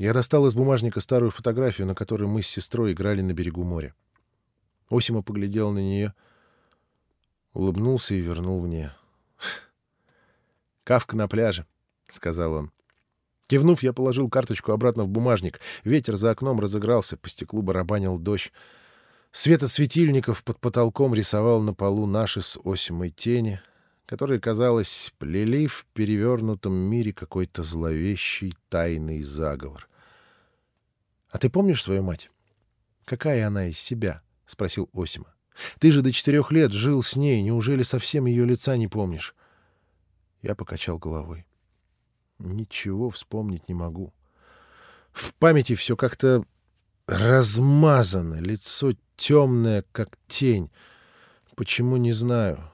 Я достал из бумажника старую фотографию, на которой мы с сестрой играли на берегу моря. Осима поглядел на нее, улыбнулся и вернул мне. «Кавка на пляже», — сказал он. Кивнув, я положил карточку обратно в бумажник. Ветер за окном разыгрался, по стеклу барабанил дождь. Свет светильников под потолком рисовал на полу наши с Осимой тени, которые, казалось, плели в перевернутом мире какой-то зловещий тайный заговор. — А ты помнишь свою мать? Какая она из себя? — спросил Осима. — Ты же до четырех лет жил с ней, неужели совсем ее лица не помнишь? Я покачал головой. Ничего вспомнить не могу. В памяти все как-то размазано, лицо темное, как тень. Почему, не знаю.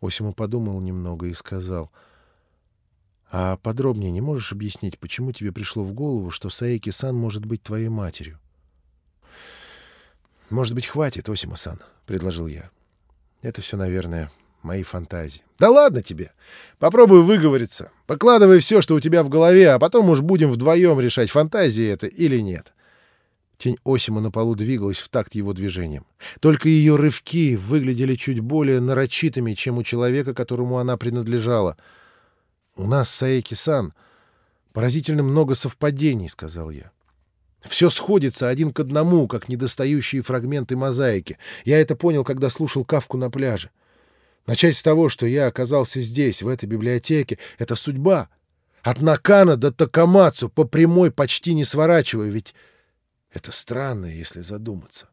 Осима подумал немного и сказал. А подробнее не можешь объяснить, почему тебе пришло в голову, что Саеки-сан может быть твоей матерью? Может быть, хватит, Осима-сан, — предложил я. Это все, наверное, мои фантазии. Да ладно тебе. Попробуй выговориться. Покладывай все, что у тебя в голове, а потом уж будем вдвоем решать, фантазии это или нет. Тень Осима на полу двигалась в такт его движением. Только ее рывки выглядели чуть более нарочитыми, чем у человека, которому она принадлежала. «У нас, Саеки-сан, поразительно много совпадений», — сказал я. «Все сходится один к одному, как недостающие фрагменты мозаики. Я это понял, когда слушал Кавку на пляже. Начать с того, что я оказался здесь, в этой библиотеке, — это судьба. От Накана до Такамацу по прямой почти не сворачиваю, ведь это странно, если задуматься.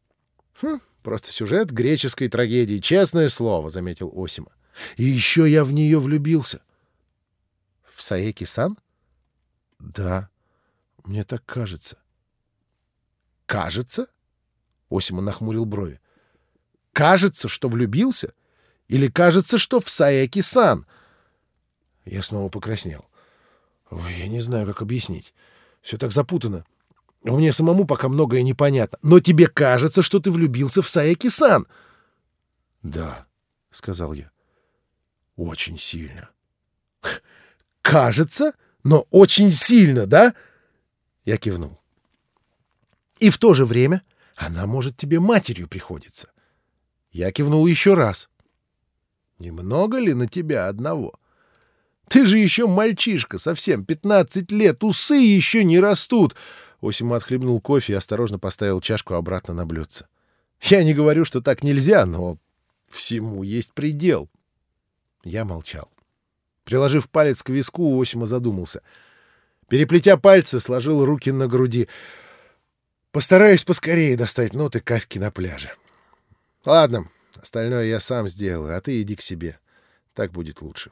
Хм, просто сюжет греческой трагедии, честное слово, — заметил Осима. И еще я в нее влюбился. Саеки-сан? Да, мне так кажется. Кажется? Осима нахмурил брови. Кажется, что влюбился? Или кажется, что в Саеки-сан? Я снова покраснел. Ой, я не знаю, как объяснить. Все так запутано. Мне самому пока многое непонятно. Но тебе кажется, что ты влюбился в Саеки-сан. — Да, — сказал я. — Очень сильно. — Кажется, но очень сильно, да? Я кивнул. — И в то же время она может тебе матерью приходиться. Я кивнул еще раз. — Немного ли на тебя одного? Ты же еще мальчишка, совсем пятнадцать лет, усы еще не растут. Осима отхлебнул кофе и осторожно поставил чашку обратно на блюдце. «Я не говорю, что так нельзя, но всему есть предел». Я молчал. Приложив палец к виску, Осима задумался. Переплетя пальцы, сложил руки на груди. «Постараюсь поскорее достать ноты кавки на пляже. Ладно, остальное я сам сделаю, а ты иди к себе. Так будет лучше».